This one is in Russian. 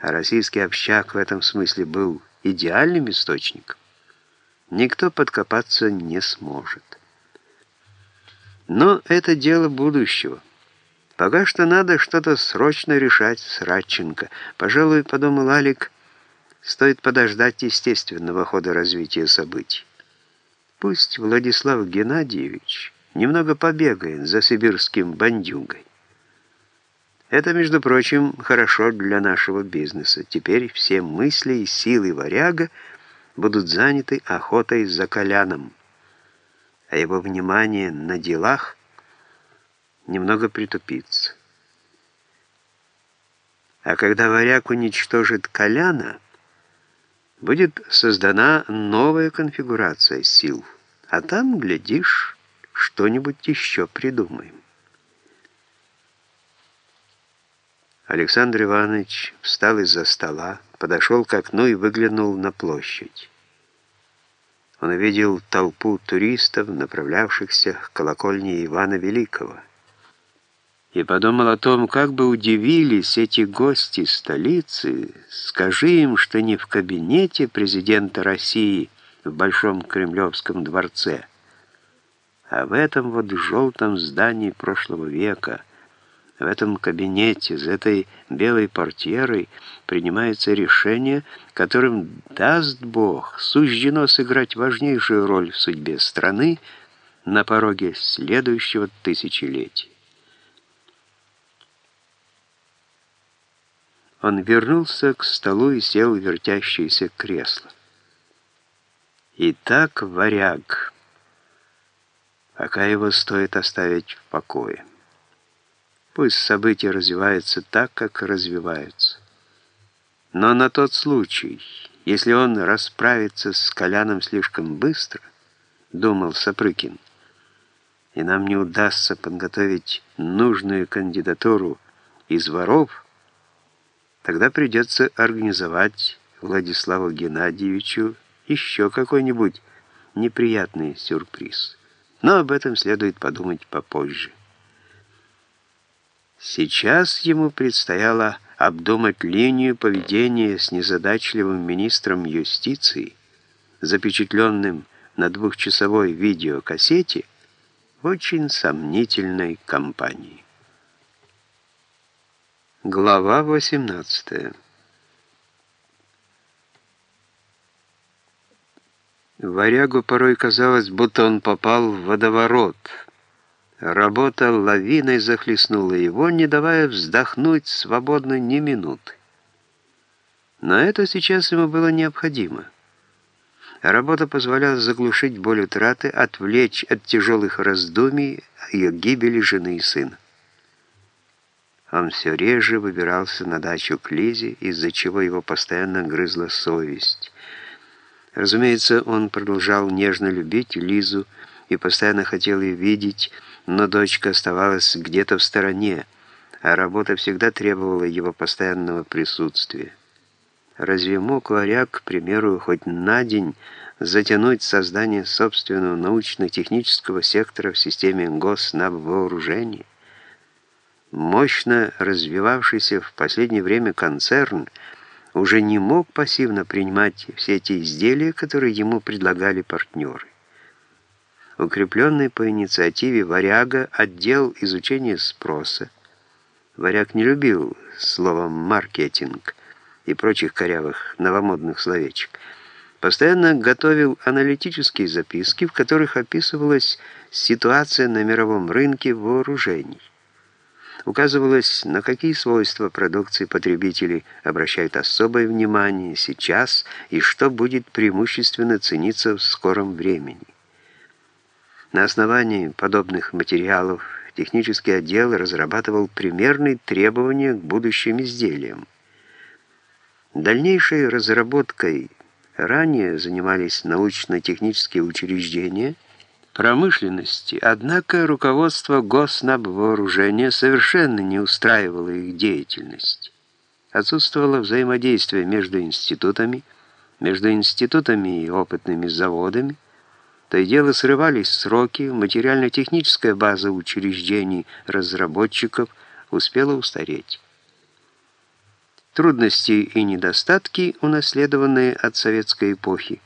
а российский общак в этом смысле был идеальным источником, никто подкопаться не сможет. Но это дело будущего. Пока что надо что-то срочно решать с Радченко. Пожалуй, подумал Алик, стоит подождать естественного хода развития событий. Пусть Владислав Геннадьевич немного побегает за сибирским бандюгой. Это, между прочим, хорошо для нашего бизнеса. Теперь все мысли и силы варяга будут заняты охотой за Коляном, а его внимание на делах немного притупится. А когда варяг уничтожит Коляна, будет создана новая конфигурация сил, а там, глядишь, что-нибудь еще придумаем. Александр Иванович встал из-за стола, подошел к окну и выглянул на площадь. Он увидел толпу туристов, направлявшихся к колокольне Ивана Великого, и подумал о том, как бы удивились эти гости столицы, скажи им, что не в кабинете президента России в Большом Кремлевском дворце, а в этом вот желтом здании прошлого века – в этом кабинете, за этой белой портьерой, принимается решение, которым, даст Бог, суждено сыграть важнейшую роль в судьбе страны на пороге следующего тысячелетия. Он вернулся к столу и сел в вертящееся кресло. Итак, варяг, пока его стоит оставить в покое. Пусть события развиваются так, как развиваются. Но на тот случай, если он расправится с Коляном слишком быстро, думал Сапрыкин, и нам не удастся подготовить нужную кандидатуру из воров, тогда придется организовать Владиславу Геннадьевичу еще какой-нибудь неприятный сюрприз. Но об этом следует подумать попозже. Сейчас ему предстояло обдумать линию поведения с незадачливым министром юстиции, запечатленным на двухчасовой видеокассете в очень сомнительной компании. Глава 18 Варягу порой казалось, будто он попал в водоворот — Работа лавиной захлестнула его, не давая вздохнуть свободно ни минуты. Но это сейчас ему было необходимо. Работа позволяла заглушить боль утраты, отвлечь от тяжелых раздумий ее гибели жены и сына. Он все реже выбирался на дачу к Лизе, из-за чего его постоянно грызла совесть. Разумеется, он продолжал нежно любить Лизу и постоянно хотел ее видеть, но дочка оставалась где-то в стороне, а работа всегда требовала его постоянного присутствия. Разве мог варяг, к примеру, хоть на день затянуть создание собственного научно-технического сектора в системе госнабвооружений? Мощно развивавшийся в последнее время концерн уже не мог пассивно принимать все эти изделия, которые ему предлагали партнеры укрепленный по инициативе Варяга отдел изучения спроса. Варяг не любил словом «маркетинг» и прочих корявых новомодных словечек. Постоянно готовил аналитические записки, в которых описывалась ситуация на мировом рынке вооружений. Указывалось, на какие свойства продукции потребители обращают особое внимание сейчас и что будет преимущественно цениться в скором времени. На основании подобных материалов технический отдел разрабатывал примерные требования к будущим изделиям. Дальнейшей разработкой ранее занимались научно-технические учреждения промышленности, однако руководство Госнабвооружения совершенно не устраивало их деятельность. Отсутствовало взаимодействие между институтами, между институтами и опытными заводами, то и дело срывались сроки, материально-техническая база учреждений разработчиков успела устареть. Трудности и недостатки, унаследованные от советской эпохи,